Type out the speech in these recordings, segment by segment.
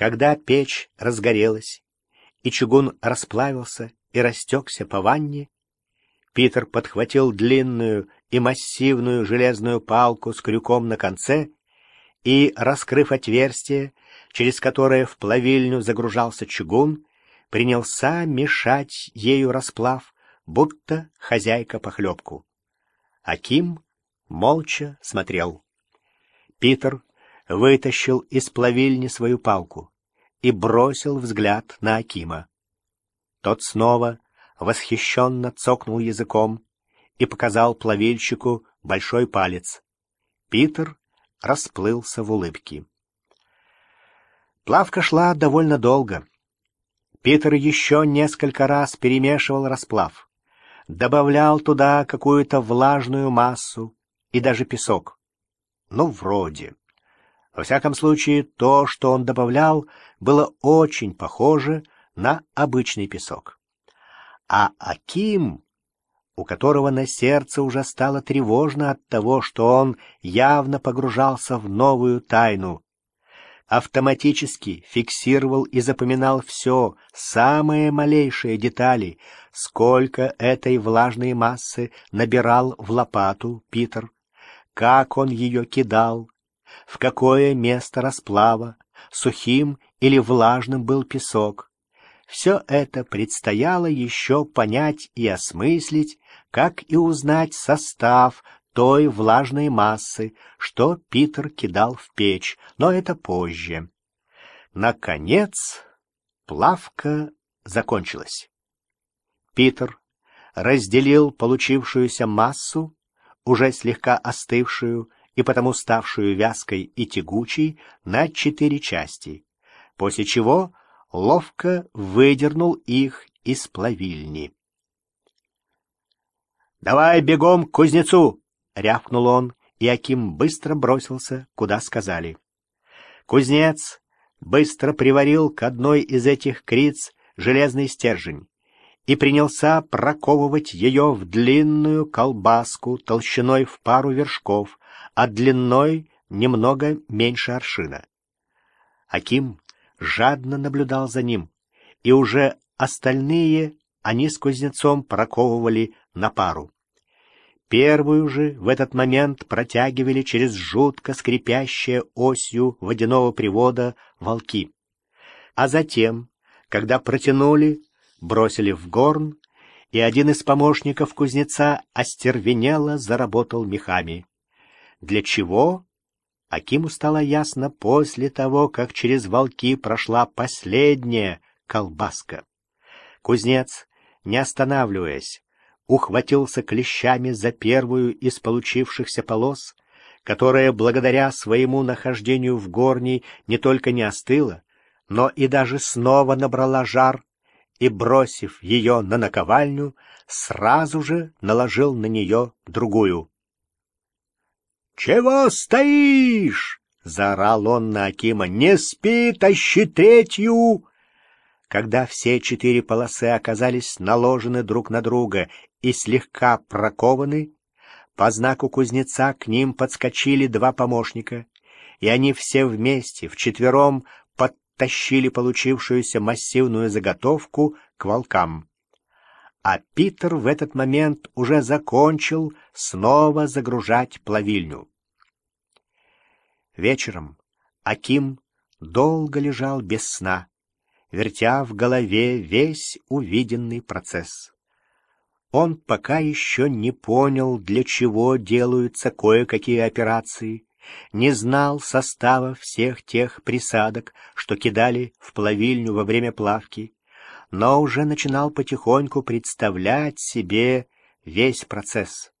Когда печь разгорелась, и чугун расплавился и растекся по ванне, Питер подхватил длинную и массивную железную палку с крюком на конце и, раскрыв отверстие, через которое в плавильню загружался чугун, принялся мешать ею расплав, будто хозяйка похлебку. Аким молча смотрел. Питер вытащил из плавильни свою палку и бросил взгляд на Акима. Тот снова восхищенно цокнул языком и показал плавильщику большой палец. Питер расплылся в улыбке. Плавка шла довольно долго. Питер еще несколько раз перемешивал расплав, добавлял туда какую-то влажную массу и даже песок. Ну, вроде. Во всяком случае, то, что он добавлял, было очень похоже на обычный песок. А Аким, у которого на сердце уже стало тревожно от того, что он явно погружался в новую тайну, автоматически фиксировал и запоминал все, самые малейшие детали, сколько этой влажной массы набирал в лопату Питер, как он ее кидал, в какое место расплава, сухим или влажным был песок, все это предстояло еще понять и осмыслить, как и узнать состав той влажной массы, что Питер кидал в печь, но это позже. Наконец, плавка закончилась. Питер разделил получившуюся массу, уже слегка остывшую и потому ставшую вязкой и тягучей, на четыре части, после чего ловко выдернул их из плавильни. «Давай бегом к кузнецу!» — рявкнул он, и Аким быстро бросился, куда сказали. Кузнец быстро приварил к одной из этих криц железный стержень и принялся проковывать ее в длинную колбаску толщиной в пару вершков, а длиной немного меньше аршина. Аким жадно наблюдал за ним, и уже остальные они с кузнецом проковывали на пару. Первую же в этот момент протягивали через жутко скрипящее осью водяного привода волки. А затем, когда протянули, бросили в горн, и один из помощников кузнеца остервенело заработал мехами. Для чего Акиму стало ясно после того, как через волки прошла последняя колбаска. Кузнец, не останавливаясь, ухватился клещами за первую из получившихся полос, которая благодаря своему нахождению в горней не только не остыла, но и даже снова набрала жар, и, бросив ее на наковальню, сразу же наложил на нее другую. «Чего стоишь?» — заорал он на Акима. «Не спи, тащи третью!» Когда все четыре полосы оказались наложены друг на друга и слегка прокованы, по знаку кузнеца к ним подскочили два помощника, и они все вместе, вчетвером, подтащили получившуюся массивную заготовку к волкам. А Питер в этот момент уже закончил снова загружать плавильню. Вечером Аким долго лежал без сна, вертя в голове весь увиденный процесс. Он пока еще не понял, для чего делаются кое-какие операции, не знал состава всех тех присадок, что кидали в плавильню во время плавки, но уже начинал потихоньку представлять себе весь процесс.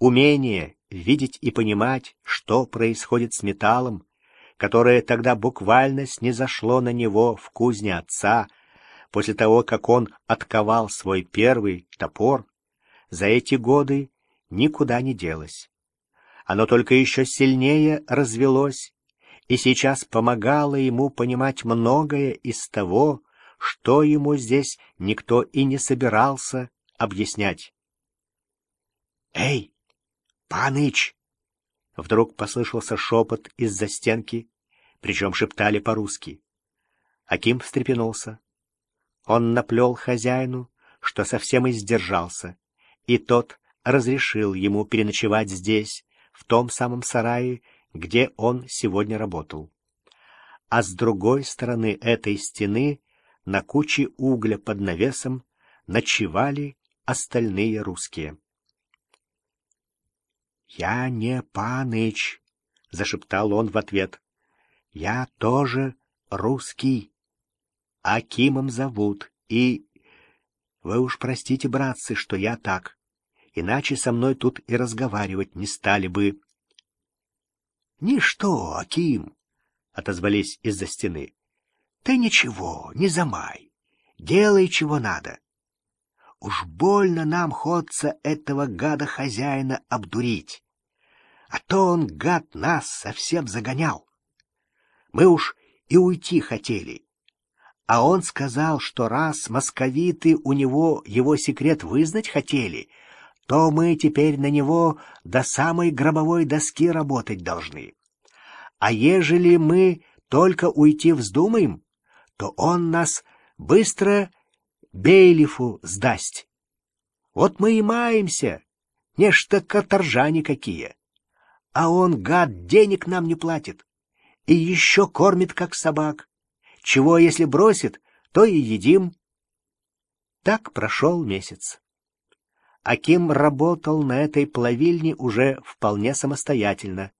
Умение видеть и понимать, что происходит с металлом, которое тогда буквально снизошло на него в кузне отца, после того, как он отковал свой первый топор, за эти годы никуда не делось. Оно только еще сильнее развелось, и сейчас помогало ему понимать многое из того, что ему здесь никто и не собирался объяснять. «Эй, «Паныч!» Вдруг послышался шепот из-за стенки, причем шептали по-русски. Аким встрепенулся. Он наплел хозяину, что совсем издержался, и тот разрешил ему переночевать здесь, в том самом сарае, где он сегодня работал. А с другой стороны этой стены, на куче угля под навесом, ночевали остальные русские. «Я не паныч», — зашептал он в ответ. «Я тоже русский. Акимом зовут, и... Вы уж простите, братцы, что я так, иначе со мной тут и разговаривать не стали бы». «Ничто, Аким», — отозвались из-за стены. «Ты ничего, не замай, делай, чего надо. Уж больно нам ходца этого гада-хозяина обдурить. А то он, гад, нас совсем загонял. Мы уж и уйти хотели. А он сказал, что раз московиты у него его секрет вызнать хотели, то мы теперь на него до самой гробовой доски работать должны. А ежели мы только уйти вздумаем, то он нас быстро Бейлифу сдасть. Вот мы и маемся, нечто каторжане какие. А он, гад, денег нам не платит и еще кормит, как собак. Чего, если бросит, то и едим. Так прошел месяц. Аким работал на этой плавильне уже вполне самостоятельно.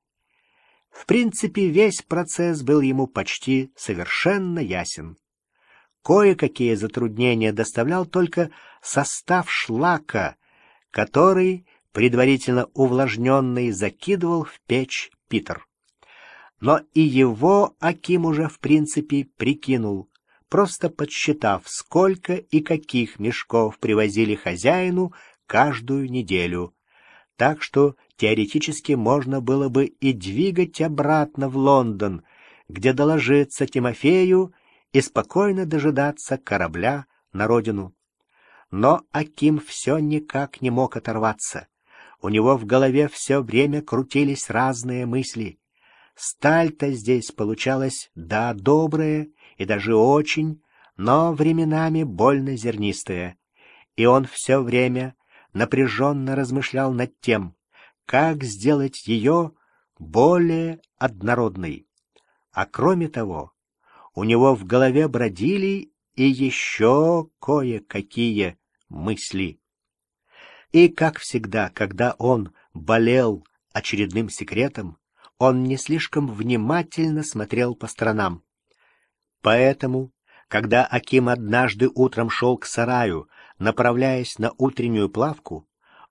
В принципе, весь процесс был ему почти совершенно ясен. Кое-какие затруднения доставлял только состав шлака, который, предварительно увлажненный, закидывал в печь Питер. Но и его Аким уже в принципе прикинул, просто подсчитав, сколько и каких мешков привозили хозяину каждую неделю. Так что теоретически можно было бы и двигать обратно в Лондон, где доложиться Тимофею и спокойно дожидаться корабля на родину. Но Аким все никак не мог оторваться. У него в голове все время крутились разные мысли. Сталь-то здесь получалась, да, добрая и даже очень, но временами больно зернистая. И он все время напряженно размышлял над тем, как сделать ее более однородной. А кроме того, у него в голове бродили и еще кое-какие мысли. И, как всегда, когда он болел очередным секретом, он не слишком внимательно смотрел по сторонам. Поэтому, когда Аким однажды утром шел к сараю, направляясь на утреннюю плавку,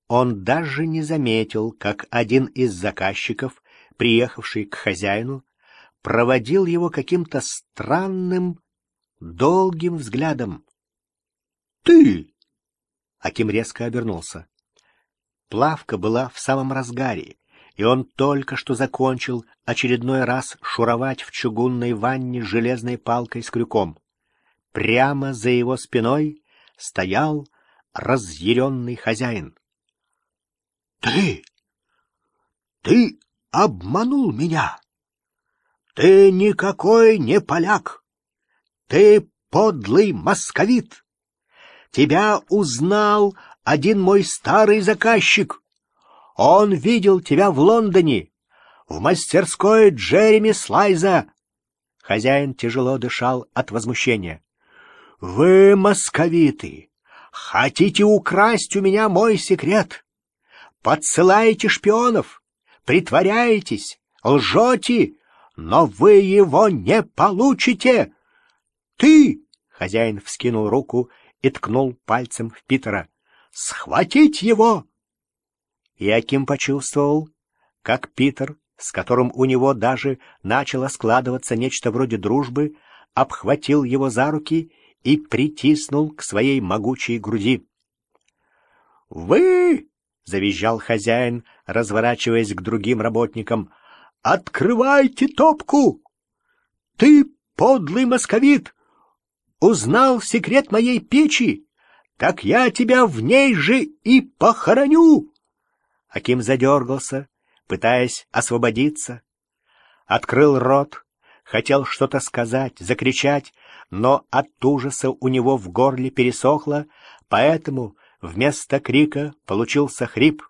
он даже не заметил, как один из заказчиков, приехавший к хозяину, проводил его каким-то странным, долгим взглядом. «Ты!» Аким резко обернулся. Плавка была в самом разгаре, и он только что закончил очередной раз шуровать в чугунной ванне железной палкой с крюком. Прямо за его спиной стоял разъяренный хозяин. — Ты! Ты обманул меня! Ты никакой не поляк! Ты подлый московит! Тебя узнал один мой старый заказчик — он видел тебя в Лондоне, в мастерской Джереми Слайза. Хозяин тяжело дышал от возмущения. Вы московиты, хотите украсть у меня мой секрет? Подсылаете шпионов, притворяетесь, лжете, но вы его не получите. Ты, хозяин вскинул руку и ткнул пальцем в Питера, схватить его Яким почувствовал, как Питер, с которым у него даже начало складываться нечто вроде дружбы, обхватил его за руки и притиснул к своей могучей груди. «Вы!» — завизжал хозяин, разворачиваясь к другим работникам. «Открывайте топку! Ты, подлый московит, узнал секрет моей печи, так я тебя в ней же и похороню!» Аким задергался, пытаясь освободиться. Открыл рот, Хотел что-то сказать, закричать, но от ужаса у него в горле пересохло, поэтому вместо крика получился хрип.